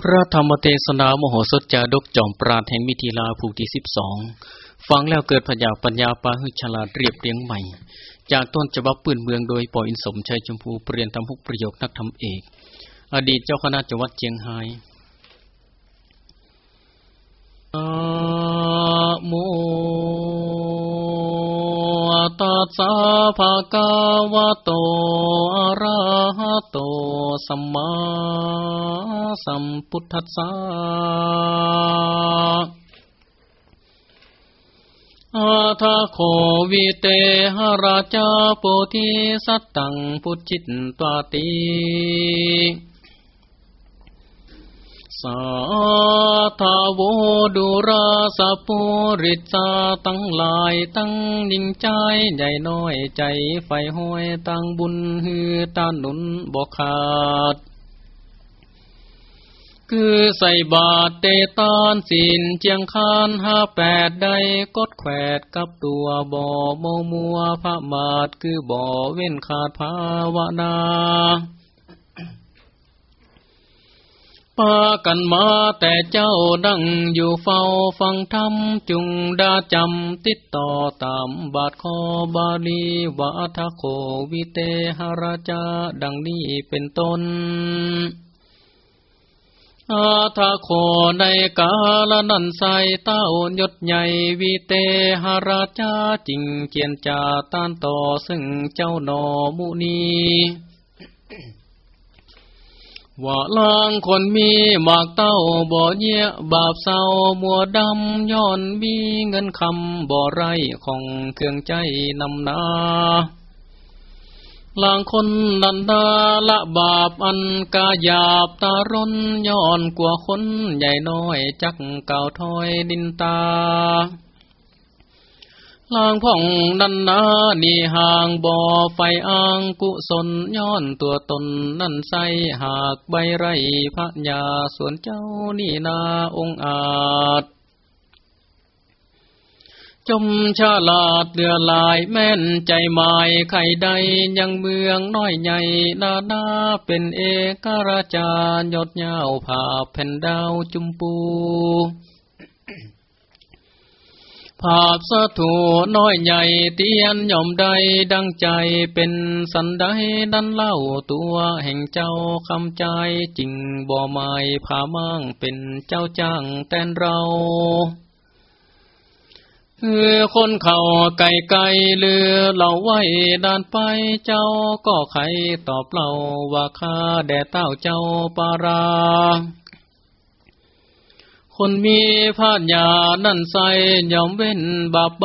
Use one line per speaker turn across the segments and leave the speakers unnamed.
พระธรรมเทศนามโหสถจาดกจอมปราดแห่งมิถิลาภูที่สิบสองฟังแล้วเกิดพยาปัญญาปาหึฉลาดเรียบเรียงใหม่ จากต้นฉบับปืนเมืองโดยปออินสมชัยชมพูเปลี่ยนทำพุกประโยคนักธรรมเอก อดีตเจ้าคณะจังหวัดเชียงไฮ้โม ตัสสะภะคะวะโตอะระหะโตสัมมาสัมพุทธัสสะอาทาโควิเตหราชาโพธิสัตตังพุจิตตวติ สาธาวดุราสะปุริจาตั้งลายตั้งนิ่งใจใหญ่น้อยใจไฟห้อยตั้งบุญฮือตาหนุนบอกขาด คือใส่บาทเตตานสินเจียงคานห้าแปดได้กดแขวดกับตัวบ่อโมมัวพระบาทคือบ่อเว้นขาดภาวนา ปากันมาแต่เจ้าดังอยู่เฝ้าฟังธรรมจุงดาจำติดต่อตามบาทคอบาลีวาทโควิเตหราชาดังนี้เป็นต้นอาทาโคในกาลนันใสเต้ายศใหญ่วิเตหราชาจิงเกียนจาต้านต่อซึ่งเจ้าหนอมุนี ว่าลางคนมีหมากเต้าบ่อเยี่ยบาปเศร้ามัวดำย้อนมีเงินคำบ่อไรของเครื่องใจนำนาลางคนนันดาละบาปอันกาหยาบตาร้นย้อนกว่าคนใหญ่น้อยจักเก่าถอยดินตา ลางพ่องนันนานี่ห่างบ่อไฟอ่างกุศลย้อนตัวตนนั่นใสหากใบไรพระญาส่วนเจ้านี่นาองอาจ จมชาลาดเดือลายแม่นใจหมายไข่ใดยังเมืองน้อยใหญ่นานาเป็นเอกราชายดเยาวผาแผ่นดาวจุมปู ภาพสะถูน้อยใหญ่เตียนย่อมใดดังใจเป็นสันไดดันเล่าตัวแห่งเจ้าคำใจจริงบ่หมายผามั่งเป็นเจ้าจ้างแตนเราคือคนเขาไก่ไก่เลือเหล่าไว้ด้านไปเจ้าก็ไขตอบเล่าว่าข้าแด่เต้าเจ้าปารา คนมีพาญญานั่นใสยอมเว้นบาปใบ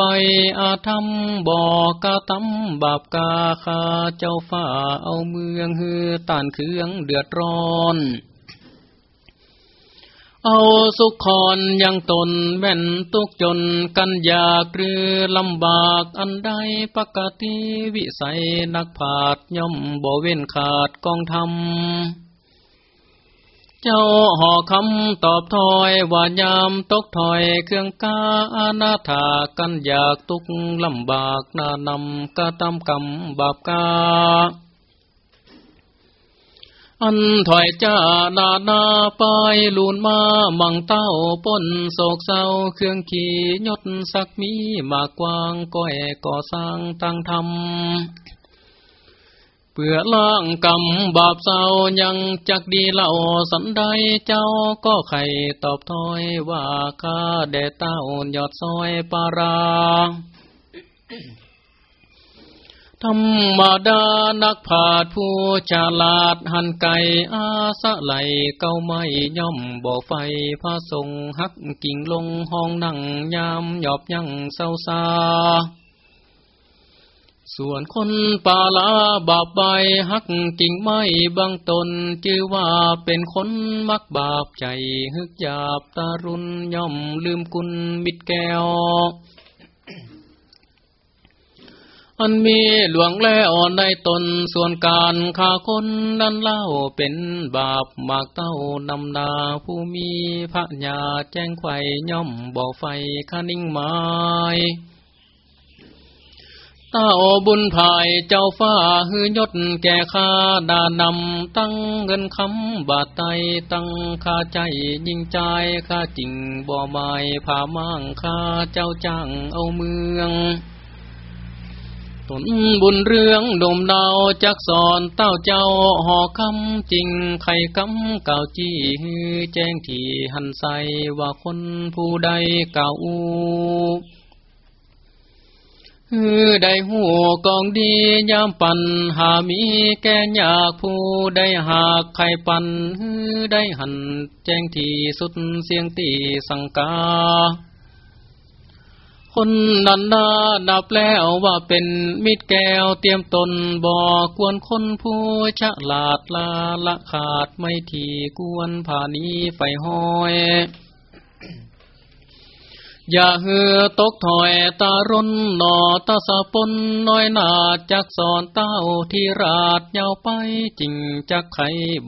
อาธรรมบอกาตำบาปกาคาเจ้าฝ้าเอาเมืองฮือต้านเครื่องเดือดร้อนเอาสุขคอนยังตนแม่นตุกจนกันอยากหรือลำบากอันใดปกติวิสัยนักผาดย่อมบ่เว้นขาดกองธรรม เจ้าห่อคำตอบถอยว่ายามตกถอยเครื่องกาอาณาถากันอยากตุกลำบากนานำกะตำกำบาปกาอันถอยจ้านานาไปลูนมามังเต้าป้นโศกเศร้าเครื่องขี่ยศสักมีมากกว้างก้อยก่อสร้างตั้งทำ เพื่อล้างกรรมบาปเศร้ายังจักดีเล่าสันใดเจ้าก็ไข่ตอบถอยว่าข้าแด่เต้ายอดซอยปาราธรรมดานักผาดผู้ฉลาดหันไก่อาสะไหลเก้าไม่ย่อมบ่ไฟพระทรงหักกิ่งลงห้องนั่งยามหยอบยังเศร้าซา ส่วนคนป่าลาบาปใบหักกิ่งไม้บางตนจื่อว่าเป็นคนมักบาปใจฮึกหยาบตารุนย่อมลืมกุลมิดแก้วอันมีหลวงแล้วในตนส่วนการฆ่าคนนั้นเล่าเป็นบาปมากเต้านำนาผู้มีพระญาแจ้งไข่ย่อมบอกไฟคนิ่งไม้ ต้าโอบุญภายเจ้าฟ้าฮือยศแก่ข้าดานำตั้งเงินคำบาทไตตั้งข้าใจยิ่งใจข้าจริงบ่หมายผามั่งข้าเจ้าจ้างเอาเมืองตนบุญเรื่องดมดาวจักสอนเต้าเจ้าหอคำจริงไข่กำเก่าจี้ฮือแจ้งที่หันใสว่าคนผู้ใดเก่าฮือ ได้หูกองดียามปันหามีแก่ยากผู้ได้หากไข่ปันือได้หันแจ้งที่สุดเสียงตีสังกา คนนันดาดับแล้วว่าเป็นมิตรแก้วเตรียมตนบอกควรคนผู้ฉลาดลาละขาดไม่ทีกวนผ่านี้ไฟห้อย อย่าเหือตกถอยตารนหนอตาสะปนน้อยนาจักสอนเต้าที่ราดเยาวไปจริงจักไข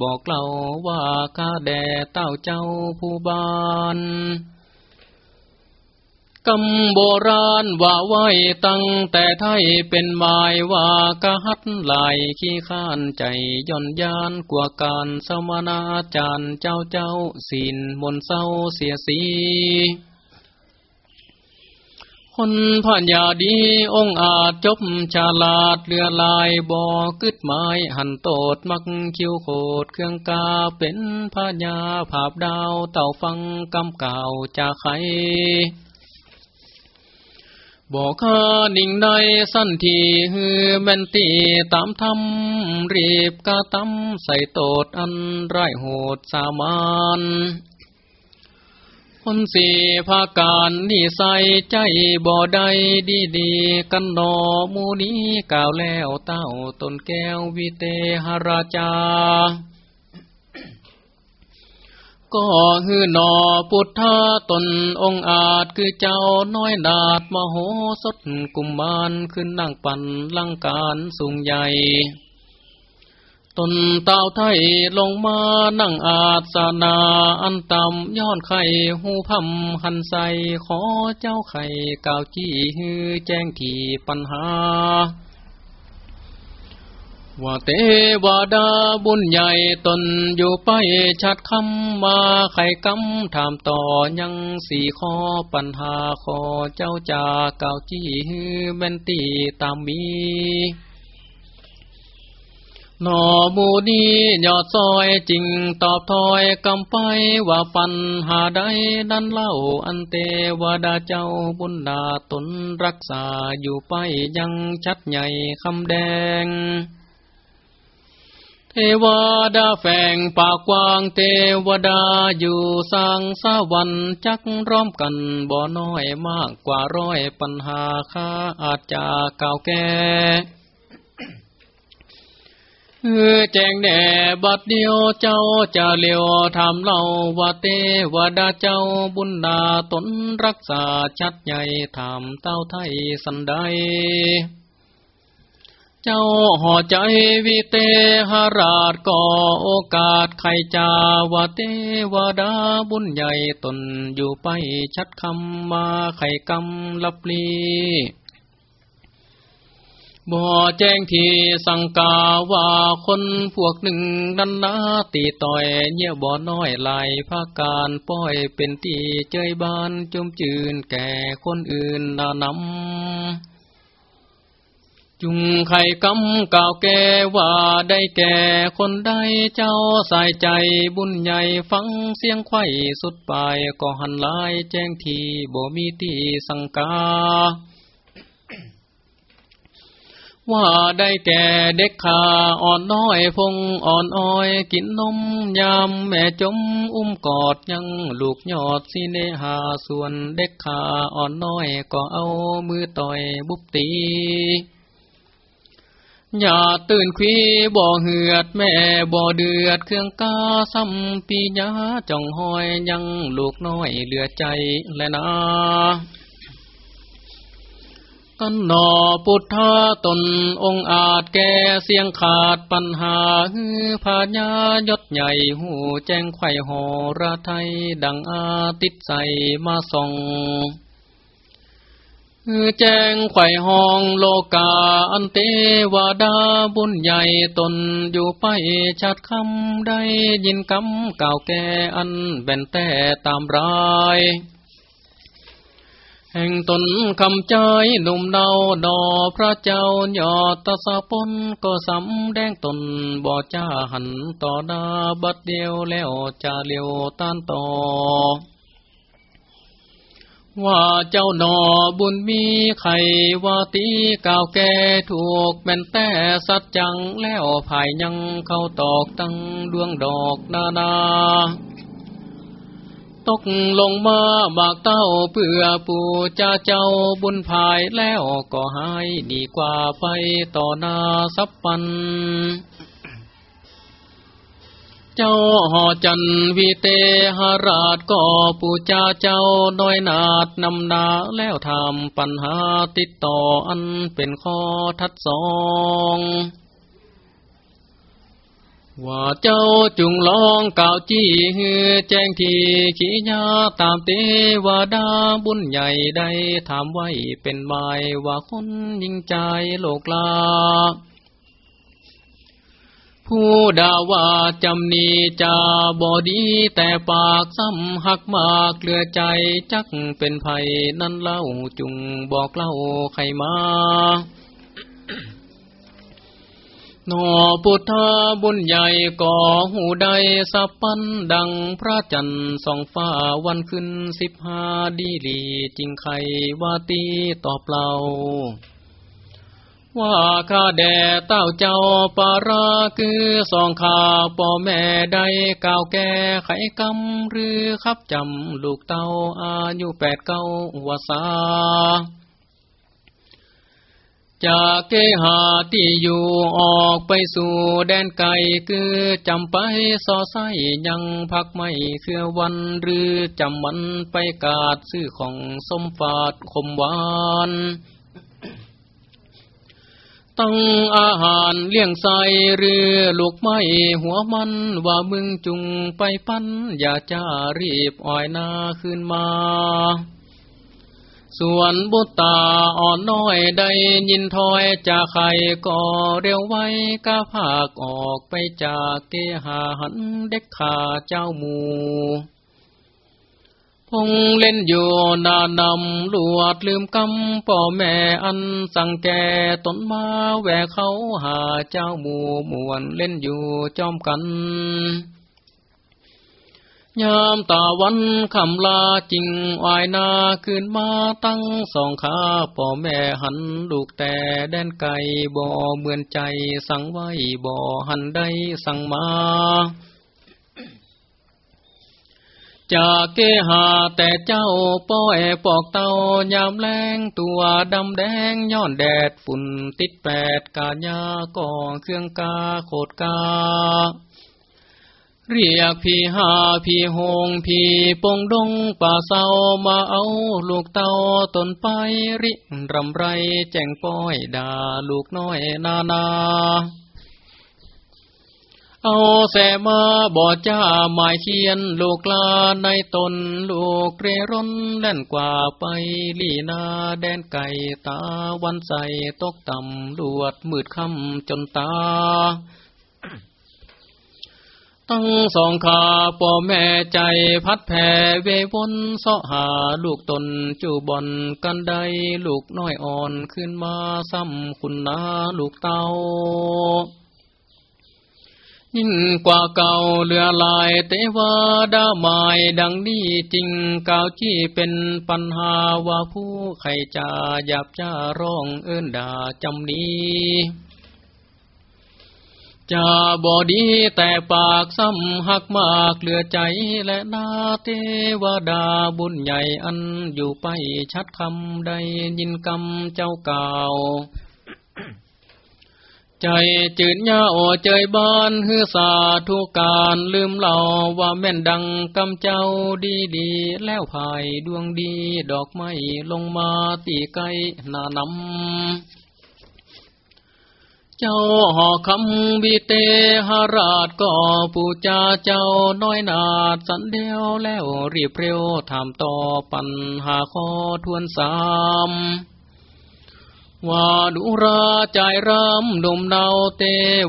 บอกเล่าว่าข้าแด่เต้าเจ้าผู้บานกำโบราณว่าไว้ตั้งแต่ไทยเป็นหมายว่ากะฮัดลายขี้ข้านใจย่อนยานกว่าการสมนาจารย์เจ้าเจ้าศีลมนเศร้าเสียสี คนพันยาดีองอาจจบฉลาดเรือลายบอกึดไม้หันโตดมักคิวโคดเครื่องกาเป็นพญาภาพดาวเต่าฟังกำเก่าจะไขบอกข้านิ่งในสั้นทีฮือแม่นตีตามทำรีบกาตำใส่โตดอันไรโหดสามาน คนสีภาการนี่ใส่ใจบ่ได้ดีดีกันนอมูนี้กล่าวแล้วเต้าตนแก้ววิเตหราชาก็ฮือหนอพุทธาตนองอาจคือเจ้าน้อยนาดมโหสถกุมมานขึ้นนั่งปั่นลังการสูงใหญ่ ตนเต้าไทยลงมานั่งอาสนาอันต่ำย้อนไข่หูพัมหันใสขอเจ้าไข่กาวจี้ฮือแจ้งทีปัญหา ว่าเตวาดาบุญใหญ่ตนอยู่ไปชัดคำมาไข่กำถามต่อยังสี่ข้อปัญหาขอเจ้าจากาวจี้ฮือแม่นตีตามมี หนอมูนียอดซอยจริงตอบถอยกำไปว่าปัญหาใดนั้นเล่าอันเตวดาเจ้าบุญดาตนรักษาอยู่ไปยังชัดใหญ่คำแดง เทวดาแฝงปากกว้างเทวดาอยู่สร้างสวรรค์จักร้อมกันบ่น้อยมากกว่าร้อยปัญหาค่าอาจจะเก่าแก่ เออแจงแด่บัดเดียวเจ้าจะเลียวทำเล่าว่าเตวดาเจ้าบุญนาตนรักษาชัดใหญ่ทำเต้าไทยสันไดเจ้าห่อใจวิเตหราชก่อโอกาสไขจาวาเตวดาบุญใหญ่ตนอยู่ไปชัดคำมาไขกำลับลี บ่แจ้งที่สังกาว่าคนพวกหนึ่งนั้นนาตีต่อยเยี่ยบ่อน้อยลายภาการป้อยเป็นตีเจยบานจมจืนแก่คนอื่นนานำจุงไข่กำก่าวแก่ว่าได้แก่คนใดเจ้าใส่ใจบุญใหญ่ฟังเสียงไข่สุดปลายก็หันลายแจ้งทีบ่มีตีสังกา ว่าได้แก่เด็กขาอ่อนน้อยพงอ่อนอ้อย กินนมยามแม่จมอุ้มกอดยังลูกยอดสิเนหาส่วนเด็กขาอ่อนน้อยก็เอามือต่อยบุบตีอย่าตื่นขี้บ่อเหือดแม่บ่อเดือดเครื่องกาซ้ำปีญาจ่องหอยยังลูกน้อยเหลือใจและนา กันหนอพุทธาตนองอาจแก่เสียงขาดปัญหาฮือพาญายศใหญ่หูแจ้งไข่หอระไทยดังอาติดใสมาส่องแจ้งไข่ห้องโลกาอันเตวาดาบุญใหญ่ตนอยู่ไปชัดคำได้ยินคำเก่าแก่อันแบนแต่ตามราย แห่งตนคำใจหนุ่มเนาดอพระเจ้ายอดตะสะปนก็สำแดงตนบ่จ้าหันต่อดาบัดเดียวแล้วจะเลียวต้านต่อ ว่าเจ้าหนอบุญมีไขว่าตีก่าวแก่ถูกแม่นแต่สัจจังแล้วภายยังเข้าตอกตั้งดวงดอกนานา ตกลงมาบากเต้าเพื่อปูจะเจ้าบุญภายแล้วก็หายดีกว่าไปต่อนาสับปัน เจ้าหอจันวีเตหราชก็ปูจาเจ้าน้อยนาดนำนาแล้วทำปัญหาติดต่ออันเป็นข้อทัดสอง ว่าเจ้าจุงลองกล่าวจี้ฮือแจ้งทีขีญาตามเตวาดาบุญใหญ่ได้ถามไว้เป็นหมายว่าคนยิ่งใจโลกลา ผู้ดาว่าจำนีจาบอดีแต่ปากซ้ำหักมากเกลือใจจักเป็นไผ่นั่นเล่าจุงบอกเล่าใครมา นอพุทธาบุญใหญ่ก่อหูใดสับปันดังพระจันทร์สองฟ้าวันขึ้นสิบห้าดีลีจริงใครว่าตีตอบเล่า ว่าข้าแด่เต้าเจ้าปาราคือสองข้าป่อแม่ได้ก่าวแก่ไขกำหรือขับจำลูกเต้าอายุแปดเก้าวสา จากเกหาที่อยู่ออกไปสู่แดนไกลคือจำไปสอไซยังพักไม่เคือวันหรือจำมันไปกาดซื้อของสมฝาดคมหวานตั้งอาหารเลี้ยงใส่เรือลูกไม้หัวมันว่ามึงจุงไปปั้นอย่าจ้ารีบอ่อยนาขึ้นมา ส่วนบุตตาอ่อนน้อยได้ยินถอยจากใครก็เร็วไว้ก้าภาคออกไปจากเกหาหันเด็กขาเจ้าหมูพงเล่นอยู่นานำลวดลืมกำป่อแม่อันสั่งแก่ตนมาแหวกเขาหาเจ้าหมูมวนเล่นอยู่จอมกัน ยามตาวันคำลาจริงอายนาขึ้นมาตั้งสองขาป่อแม่หันลูกแต่แดนไก่บ่เหมือนใจสั่งไว้บ่หันได้สั่งมาจากเกหาแต่เจ้าป้อยปอกเตายามแรงตัวดำแดงย้อนแดดฝุ่นติดแปดกาญาก่อเครื่องกาโคดกา เรียกพี่หาพี่หงพี่ปงดงป่าเศร้ามาเอาลูกเต้าตนไปริรำไรแจ้งป้อยด่าลูกน้อยนานา เอาแสมาบอดจ้าหมายเขียนลูกลาในตนลูกเรร่นแล่นกว่าไปลีนาแดนไก่ตาวันใสตกต่ำลวดมืดค่ำจนตา ตั้งสองขาป่อแม่ใจพัดแผ่เววนเสาะหาลูกตนจูบอนกันใดลูกน้อยอ่อนขึ้นมาซ้ำคุณนาลูกเตายิ่งกว่าเก่าเรือลายเตวาดาหมายดังนี้จริงก่าวจี้เป็นปัญหาว่าผู้ใครจะหยาบจ้าร้องเอิ้นด่าจำนี้ จะบอดีแต่ปากซ้ำหักมากเหลือใจและนาเทวดาบุญใหญ่อันอยู่ไปชัดคำได้ยินกำเจ้าเก่า ใจจืดยาโอเจยบ้านฮือสาทุกการลืมเล่าว่าแม่นดังกำเจ้าดีดีแล้วภายดวงดีดอกไม้ลงมาตีไกหนานำ เจ้าหอคำวิเตหราชก็ปูจาเจ้าน้อยนาดสันเดียวแล้วรีบเร็วถามต่อปัญหาข้อทวนสามว่าดุราใจรำดมเนาเต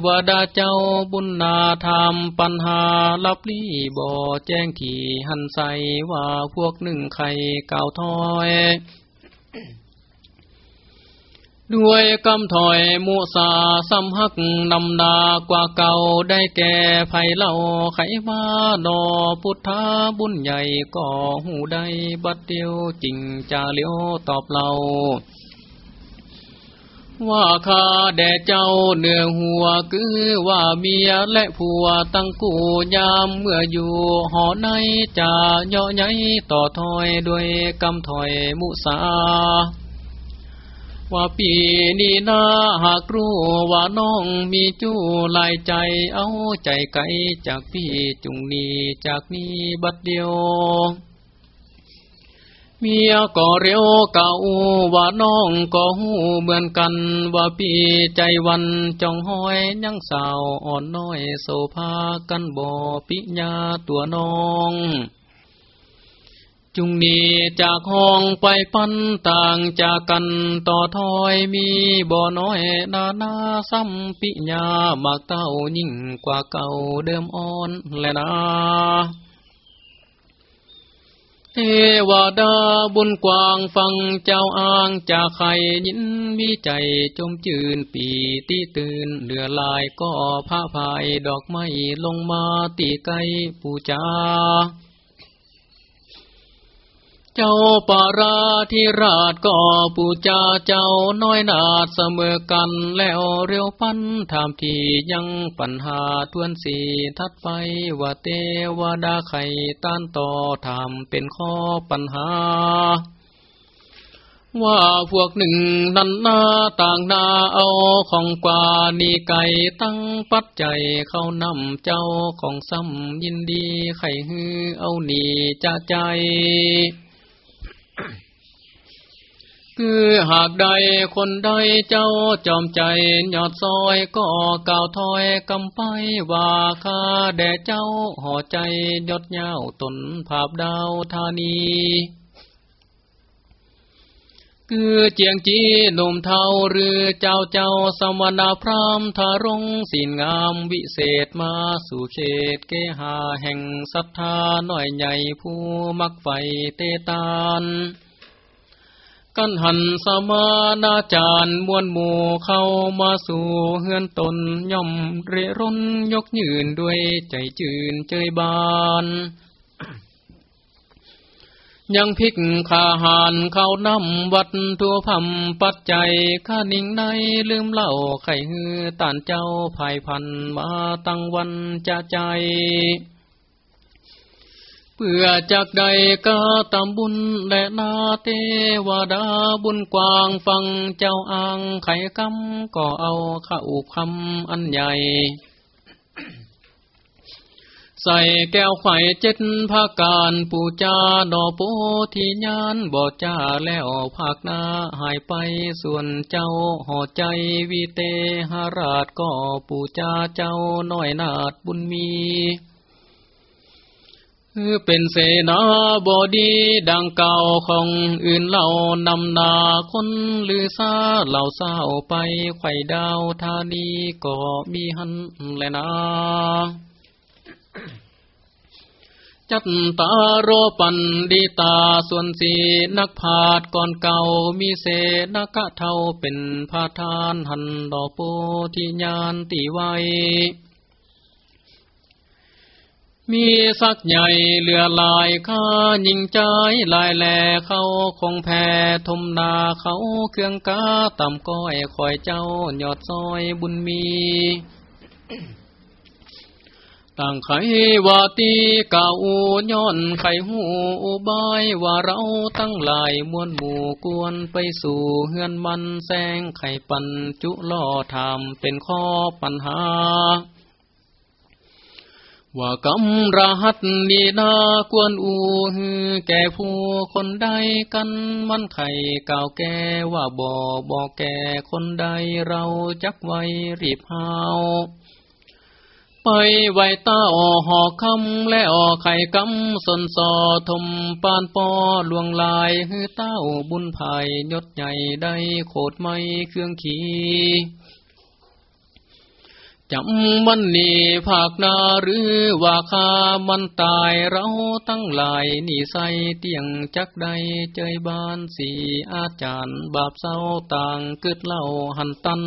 วดาเจ้าบุญนาธรรมปัญหาลับลี่บ่อแจ้งที่หันใสว่าพวกหนึ่งไข่เก่าถอย ด้วยกำถอยมุสาสัมหักนำนากว่าเก่าได้แก่ไผเล่าไขมาดอพุทธาบุญใหญ่ก่อหูได้บัดเดียวจริงจะเลี้ยวตอบเราว่าข้าแด่เจ้าเนื้อหัวคือว่าเมียและผัวตั้งกูยามเมื่ออยู่หอในจะเยาะใหญ่ต่อถอยด้วยกำถอยมุสา ว่าปีนี้นาหากรู้ว่าน้องมีจู้ลายใจเอาใจไกลจากพี่จุงนี้จากนี้บัดเดียว เมียก็เร็วเก่าว่าน้องก็หูเหมือนกัน ว่าพี่ใจวันจองห้อยยังสาวอ่อนน้อยโซภากันบ่ปิญาตัวน้อง จุงนี้จากห้องไปปันต่างจากกันต่อถอยมีบ่อน้อยนานาซ้ำปิญาหมากเต้ายิ่งกว่าเก่าเดิมอ่อนแลนะเทวดาบุญกว้างฟังเจ้าอ้างจากใครยินมีใจจมจืนปีตีตื่นเหลือลายก็ผ้าพายดอกไม้ลงมาตีไกปูจาเจ้าปาราธิราชก็ปูจาเจ้าน้อยนาดเสมอกันแล้วเรียวพันถามที่ยังปัญหาทวนสีทัดไปว่าเตวดาไข่ต้านต่อถามเป็นข้อปัญหา ว่าพวกหนึ่งนันนาต่างนาเอาของกว่านีไก่ตั้งปัดใจเข้านำเจ้าของซ้ำยินดีไข่ฮือเอาหนีจะใจ คือหากใดคนใดเจ้าจอมใจหยอดซอยก็กล่าวถอยกำไปว่าข้าแด่เจ้าห่อใจยอดเย้าตนภาพดาวธานีคือเจียงจีหนุ่มเทาหรือเจ้าเจ้าสมณพรามทารงสินงามวิเศษมาสู่เขตเกหาแห่งศรัทธาหน่อยใหญ่ผู้มักไฟเตตาน กันหันสมานาจาร์มวลหมู่เข้ามาสู่เฮือนตนย่อมเรร่นยกยืนด้วยใจจืนเจยบานยังพิกขาหานเข้านำวัดทั่วพัมปัจจัยข้านิ่งในลืมเล่าไข่ฮือตานเจ้าภายพันมาตั้งวันจะใจ เพื่อจากใดก็ตามบุญและนาเทวดาบุญกว้างฟังเจ้าอ่างไขกำก็เอาข้าอุคำอันใหญ่ ใส่แก้วไข่เจ็ดภาการปูจาดอโปที่ยานบ่จ้าแล้วภาคหน้าหายไปส่วนเจ้าห่อใจวิเตหราชก็ปูจาเจ้าน้อยนาดบุญมี เป็นเสนาบดีดังเก่าของอื่นเหล่านำนาคนลือซาเหล่าเศร้าไปไข่ดาวธานีก็มีหันแลยนะจัตตาโรปันดิตาส่วนสีนักพาดก่อนเก่ามีเสนกะเท่าเป็นพาทานหันดอกโปธิญาณติไว มีสักใหญ่เหลือลายข้ายิงใจลายแหล่เขาคงแพ่ทมนาเขาเครื่องกาต่ำก้อยคอยเจ้าหยอดซอยบุญมีต่างไขว่าตีเก่าย้อนไขหูอุบายว่าเราตั้งหลายมวลหมู่กวนไปสู่เฮือนมันแสงไขปันจุล่อถามเป็นข้อปัญหา ว่ากำรหัสนีนากวนอูฮือแก่ผู้คนใดกันมันไข่กล่าวแก่ว่าบ่บอกแก่คนใดเราจักไว้รีบหาวไปไว้ต้าอหอคำและออไข่กำสนสอทมปานปอลวงลายฮือเต้าบุญภายยศใหญ่ได้โคดไม่เครื่องขี จำมันนี่ภาคนาหรือว่าคามันตายเราตั้งหลายนี่ใส่เตียงจักใดเจยบานสีอาจารย์บาปเศร้าต่างกึดเล่าหันตัน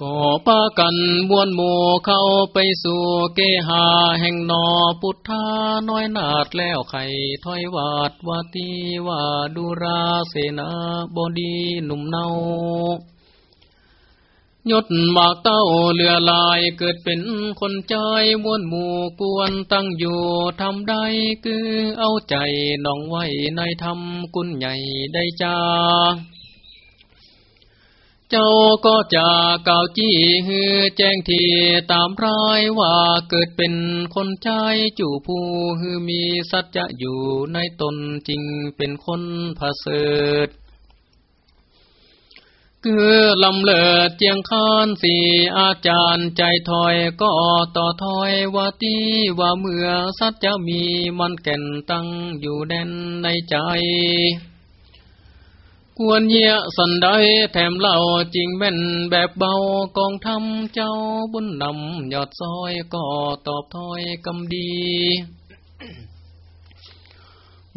ก็ปากันบวนโมเข้าไปสู่เกหาแห่งนอพุทธาน้อยนาดแล้วไข่ถอยวาดวาตีว่าดูราเสนาบดีหนุ่มเนา ยศมากเต้าเลือลายเกิดเป็นคนใจมวนหมู่กวนตั้งอยู่ทำได้คือเอาใจน้องไว้ในธรรมกุญใหญ่ได้จ้า เจ้าก็จะกล่าวจี้ฮือแจ้งทีตามรายว่าเกิดเป็นคนใจจู่ผู้ฮือมีสัจจะอยู่ในตนจริงเป็นคนผาเสด คือลำเลิดเจียงคานสีอาจารย์ใจถอยก็ต่อถอยว่าตีว่าเมื่อสัจจะมีมันแก่นตั้งอยู่แดนในใจ ควรเยี่ยสันได้แถมเล่าจริงแม่นแบบเบากองทำเจ้าบุญนำยอดซอยก็ตอบถอยกำดี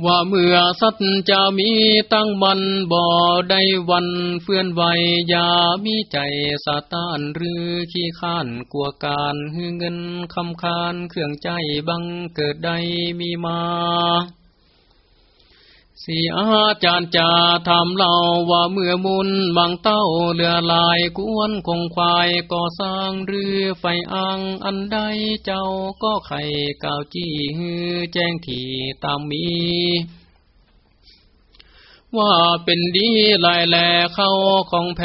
ว่าเมื่อสัตจะมีตั้งมันบ่ได้วันเฟื่อนไหวยามีใจสาตานหรือขี้ข้านกลัวการหือเงินคำคานเครื่องใจบังเกิดใดมีมา สีอาจารย์จะทำเล่าว่าเมื่อมุนบางเต้าเรือลายกวนคงควายก่อสร้างเรือไฟอ่างอันใดเจ้าก็ไข่กาวจี้ฮือแจ้งที่ตามมี ว่าเป็นดีลายแหลเข้าของแพ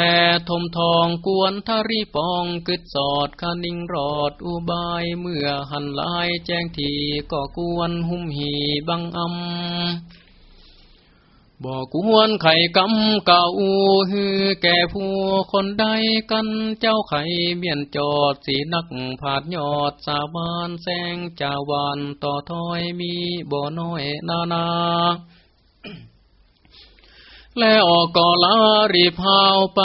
ทมทองกวนทารีปองกึดสอดคานิ่งรอดอุบายเมื่อหันลายแจ้งทีก็กวนหุ่มหีบังอำ บอกวนไข่กำเก่าฮือแก่ผู้คนใดกันเจ้าไข่เมียนจอดสีนักผาดยอดสาบานแสงจาวานต่อถอยมีบ่อน้อยนานา แล้วออกก่อลารีพาวไป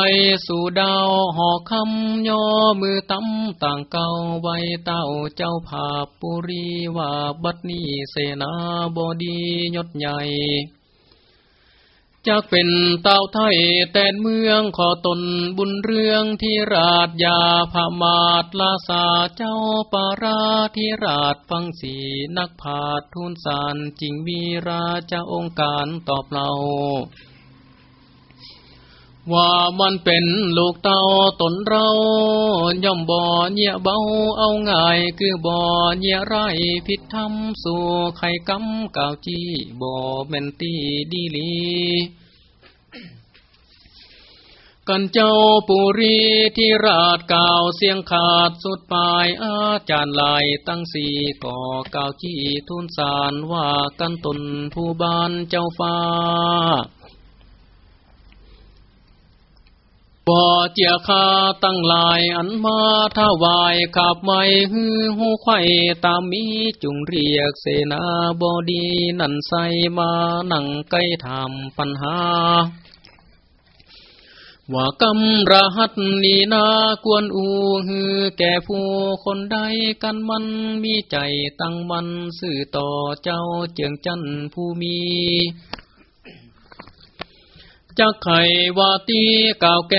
สู่ดาวหอคำย่อมือตั้มต่างเก่าไว้เต้าเจ้าภาพปุรีว่าบัดนี้เสนาบดียศใหญ่ จากเป็นเต้าไทยแต่เมืองขอตนบุญเรื่องที่ราชยาพามาตลาสาเจ้าปาราที่ราชฟังสีนักผาดทุนสารจริงวีราชาองค์การตอบเรา ว่ามันเป็นลูกเต้าตนเรา ย่อมบ่อเนี่ยเบาเอาง่าย คือบ่อเนี่ยไรผิดทำสู่ไข่กำกาวจี้บ่แม่นตีดีลีกันเจ้าปุรีที่ราชกาวเสียงขาดสุดปลายอาจารย์ลายตั้งสี่ก่อกาวจี้ทุนสารว่ากันตนผู้บานเจ้าฟ้า บ่เจียคาตั้งลายอันมาถวายขับไม่ฮือหูไข่ตามมีจุงเรียกเสนาบดีนันใสมานั่งใกล้ถามปัญหา ว่ากำรหัสนีนากวนอูฮือแก่ผู้คนใดกันมันมีใจตั้งมันสื่อต่อเจ้าเจียงจันผู้มี จักไขว่าตีก่าวแก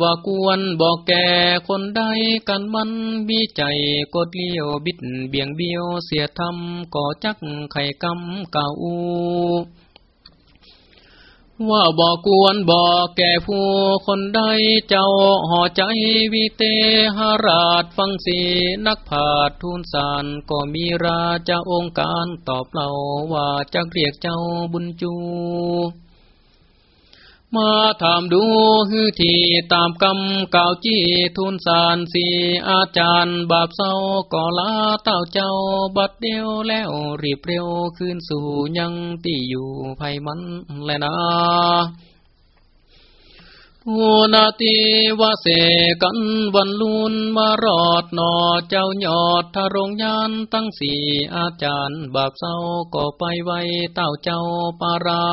ว่ากวนบอกแก่คนใดกันมันมีใจกดเลี้ยวบิดเบี่ยงเบี้ยวเสียทำก่อจักไข่กำก่าวอูว่าบอกกวนบอกแก่ผู้คนใดเจ้าห่อใจวิเตหราชฟังสีนักผาดทูลสารก็มีราชาองค์การตอบเราว่าจะเรียกเจ้าบุญจู มาถามดูฮือทีตามกำก่าวจี้ทุนสารสีอาจารย์บาปเศร้าก่อลาเต้าเจ้าบัดเดียวแล้วรีบเร็วขึ้นสู่ยังที่อยู่ภัยมันแลนะหัวนาตีวาเสกันวันลุนมารอดหนอเจ้าหยอดทารงยานตั้งสี่อาจารย์บาปเศร้าก็ไปไว้เต้าเจ้าปารา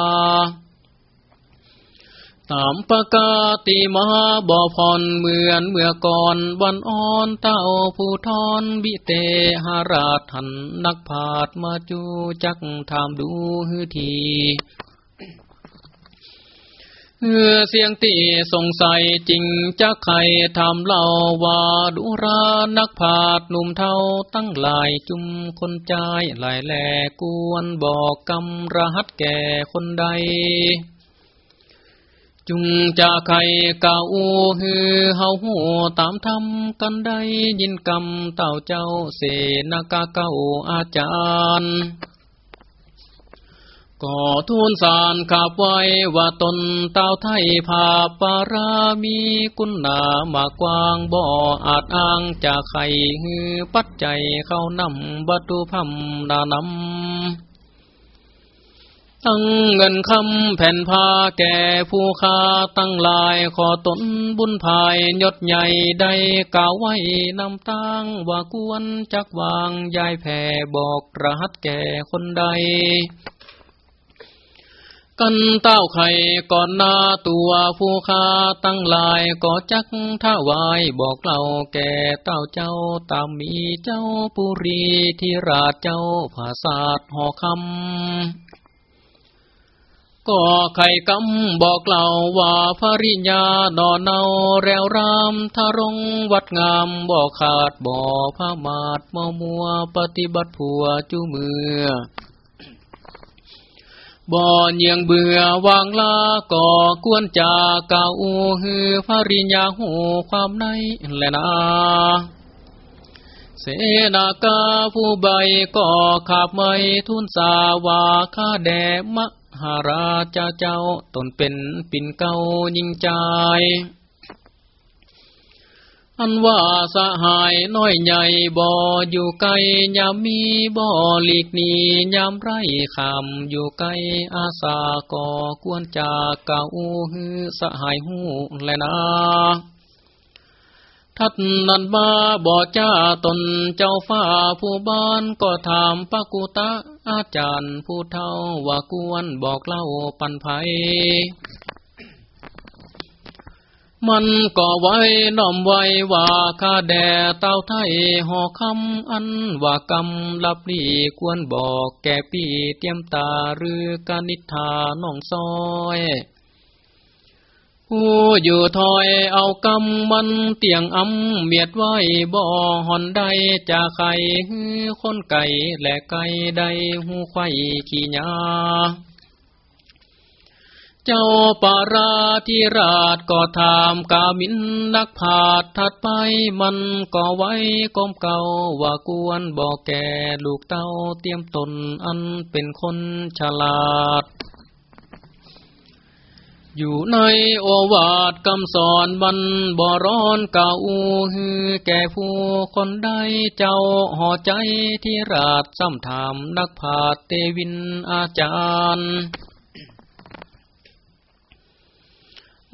ตามประกาติมาบ่อพรเหมือนเมื่อก่อนวันอ่อนเต้าผู้ทอนบิเตหาราทันนักผาดมาจูจักถามดูฮือทีเออเสียงตีสงสัยจริงจะใครทำเล่าว่าดุรานักผาดหนุ่มเท่าตั้งหลายจุมคนใจหลายแหลกวนบอกกำรหัสแก่คนใด จุงจะใครเก่าฮือเฮาหูตามทำกันได้ยินกำเต่าเจ้าเสนากาเก่าอาจารย์ก็ทูลสารขับไว้ว่าตนเต่าไทยภาปารามีกุณนามากวางบ่ออาจอ้างจากใครฮือปัจใจเข้านำบัตุพัมนานำ ตั้งเงินคำแผ่นพาแก่ผู้ค้าตั้งลายขอตนบุญภายยศใหญ่ได้กล่าวไว้นำตั้งว่ากวนจักวางยายแผ่บอกรหัสแก่คนใดกันเต้าไข่ก่อนหน้าตัวผู้ค้าตั้งลายก็จักท่าวายบอกเล่าแก่เต้าเจ้าตามมีเจ้าปุรีที่ราชเจ้าภาษาหอคำ ก็ไข่กำบอกเล่าว่าภริญญาดอนเนาแรวรามทารงวัดงามบอกขาดบ่อพามาดมมัวปฏิบัติผัวจูมือบ่อเยียงเบื่อวางลาก่อกวนจากเก่าฮือภริญญาหูความในแลนาเสนากาผู้ใบก็ขับไม่ทุนสาวาคาแดมะ หาราชาเจ้าตนเป็นปิ่นเก้ายิงใจอันว่าสหายน้อยใหญ่บ่ออยู่ไกลยามมีบ่อหลีกนียามไรคำอยู่ไกลอาสาก่อกวนจากเก่าฮือสหายหูแลนะ ทัดนันมาบ่จ้าตนเจ้าฟ้าผู้บ้านก็ถามปะกุตะอาจารย์ผู้เท่าว่ากวนบอกเล่าปันไผมันก็ไว้น้อมไว้ว่าข้าแด่เต้าไทยหอคำอันว่ากำลับลีควรบอกแก่ปีเตรียมตาหรือกานิธาน้องซอย ผู้อยู่ถอยเอากำมันเตียงอำเมียดไว้บ่อหอนใดจะไข่คนไก่และไก่ใดหูไข่ขี้ยาเจ้าปาราธิราชก็ถามกามินนักผาดถัดไปมันก็ไว้ก้มเก่าว่ากวนบอกแก่ลูกเต้าเตรียมตนอันเป็นคนฉลาด อยู่ในโอวาทคำสอนบันบ่ร้อนเก่าฮือแก่ผู้คนใดเจ้าห่อใจที่ราชซ้ำถามนักผาเตวินอาจารย์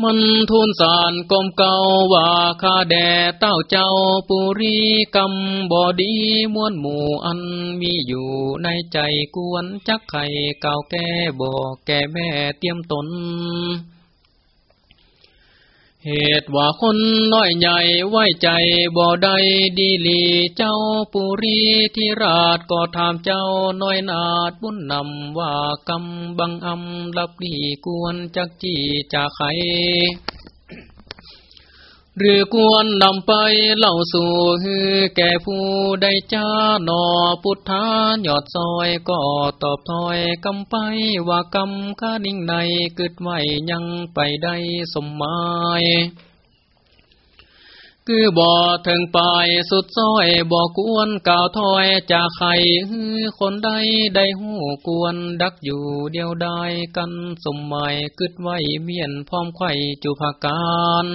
มันทูลสารกมเก่าว่าข้าแด่เต้าเจ้าปุรีกำบอดีมวนหมู่อันมีอยู่ในใจกวนจักไข่เก่าแก่บอกแก่แม่เตรียมตน เหตุว่าคนน้อยใหญ่ไว้ใจบ่ได้ดีลีเจ้าปุรีที่ราชก็ถามเจ้าน้อยนาดบุญนำว่ากำบังอำลับดีกวนจักจีจากไข หรือกวนนำไปเล่าสู่ฮือแก่ผู้ได้จ้านอพุทธายอดซอยก็ตอบถอยกำไปว่ากำข้านิ่งในกึดไวยังไปได้สมหมายคือบ่อถึงปลายสุดซ้อยบ่อกวนกล่าวถอยจากไข่ฮือคนใดได้หูกวนดักอยู่เดียวได้กันสมหมายกึดไว้เมียนพร้อมไข่จุภาการ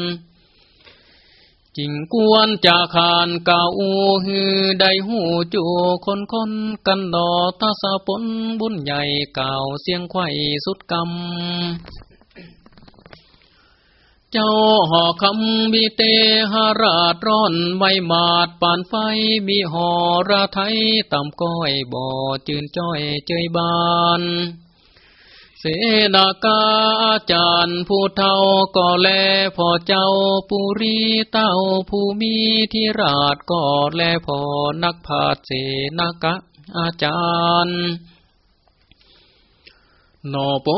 จิงกวนจาคานเก่าอูฮือได้หูจูคนคนกันดอตาสะปนบุญใหญ่เก่าเสียงไข่สุดกำเจ้าหอคำวิเตหราชร้อนไม่มาดปานไฟมีหอระไทยต่ำก้อยบ่อจืนจ้อยเจยบาน เสนากาอาจารย์ผู้เท่าก็แลพอเจ้าปุรีเต้าผู้มีที่ราชก็แลพอนักพาเสนากะอาจารย์นโป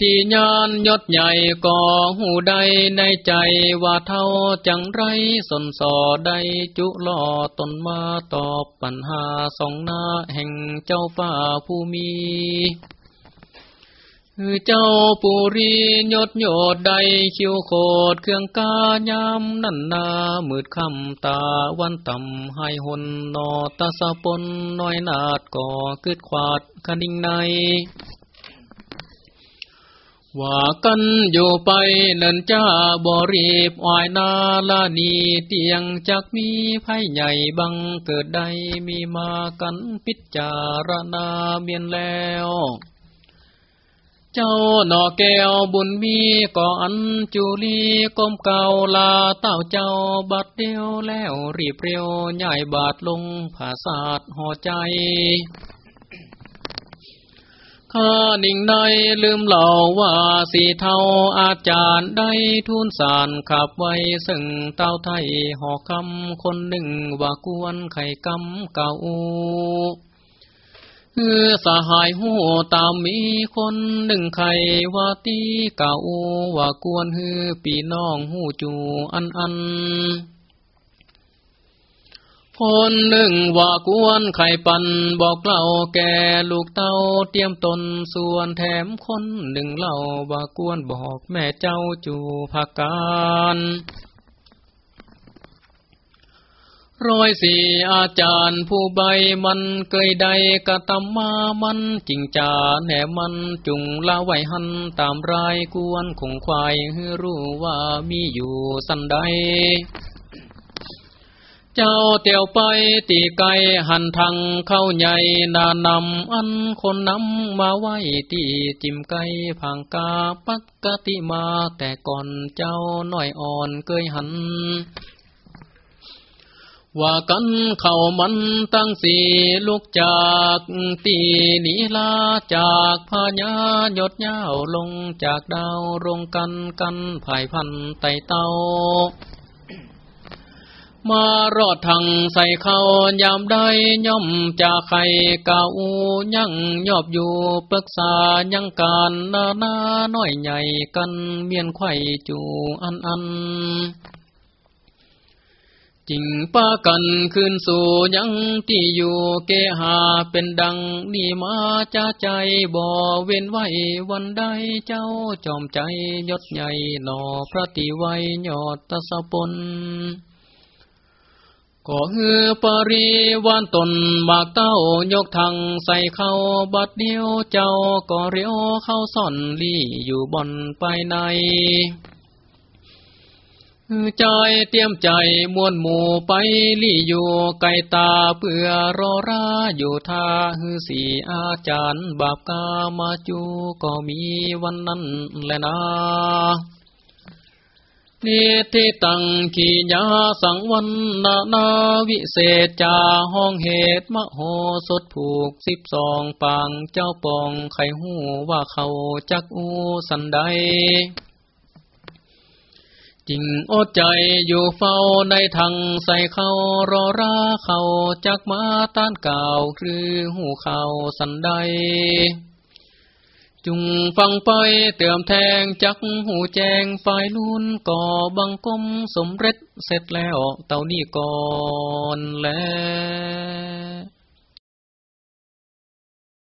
ที่ญานยศใหญ่ก่อหูใดในใจว่าเท่าจังไรสนสอใดจุลอตนมาตอบปัญหาสองหน้าแห่งเจ้าฟ้าผู้มี เจ้าปุรียศโยดใดคิวโคดเครื่องกายามนั่นนามืดคำตาวันต่ำให้หนนอตาสะปนน้อยนาดก่อคืดขวาดคดิ่งในว่ากันอยู่ไปนันจ้าบรีบอายนาลานีเตียงจักมีไพ่ใหญ่บังเกิดใดมีมากันพิจารณาเมียนแล้ว เจ้าหนอแก้วบุญมีก่ออันจุลีก้มเก่าลาเต้าเจ้าบัดเดียวแล้วรีบเร็วใหญ่บาดลงผาศาสห่อใจข้านิ่งในลืมเล่าว่าสีเทาอาจารย์ได้ทุนสารขับไว้ซึ่งเต้าไทยหอคำคนหนึ่งว่ากวนไข่กำเก่า เออสหายหูตามมีคนหนึ่งไขว่าตีเก่าว่ากวนฮือปีน้องหูจูอันอันคนหนึ่งว่ากวนไข่ปันบอกเล่าแก่ลูกเต้าเตรียมตนส่วนแถมคนหนึ่งเล่าว่ากวนบอกแม่เจ้าจูภาการ ร้อยสี่อาจารย์ผู้ใบมันเกยใดกะตำมามันจริงจาแหนมันจุงละไว้หันตามรายกวนคงควายให้รู้ว่ามีอยู่สันใด เจ้าเตียวไปตีไกหันทางเข้าใหญ่นานำอันคนนำมาไว้ตีจิมไก่ผังกาปักกติมาแต่ก่อนเจ้าน้อยอ่อนเกยหัน ว่ากันเข้ามันตั้งสีลูกจากตีนีลาจากพญายดยาวลงจากดาวรงกันกันภายพันไตเต้ามารอดทางใส่เขายามได้ย่อมจากไข่เก่ายังยอบอยู่ปรึกษายังการนานาน้อยใหญ่กันเมียนไข่จูอันอัน จริงป้ากันคืนสู่ยังที่อยู่เกหาเป็นดังนี่มาจ้าใจบ่เว้นไว้วันใดเจ้าจอมใจยศใหญ่หนอพระติไวยยอดตะสปนก็ฮือปริวานตนบากเต้ายกทางใส่เข้าบัดเดียวเจ้าก็เรียวเข้าซ่อนลี่อยู่บนไปใน ใจเตรียมใจมวนหมู่ไปลี่อยู่ไกลตาเพื่อรอราอยู่ท่าฮือสีอาจารย์บาปกามาจูก็มีวันนั้นแลนะนิทิตังขีญาสังวันนานาวิเศษจาห้องเหตุมโหสถผูกสิบสองปางเจ้าปองไขหูว่าเขาจักอูสันใด จริงอดใจอยู่เฝ้าในทางใส่เขารอราเขาจักมาต้านก่าวคือหูเขาสันใด จุงฟังไปเติมแทงจักหูแจงฝ่ายลุนก่อบังกมสมเร็จเสร็จแล้วเต่านี่ก่อนแล้ว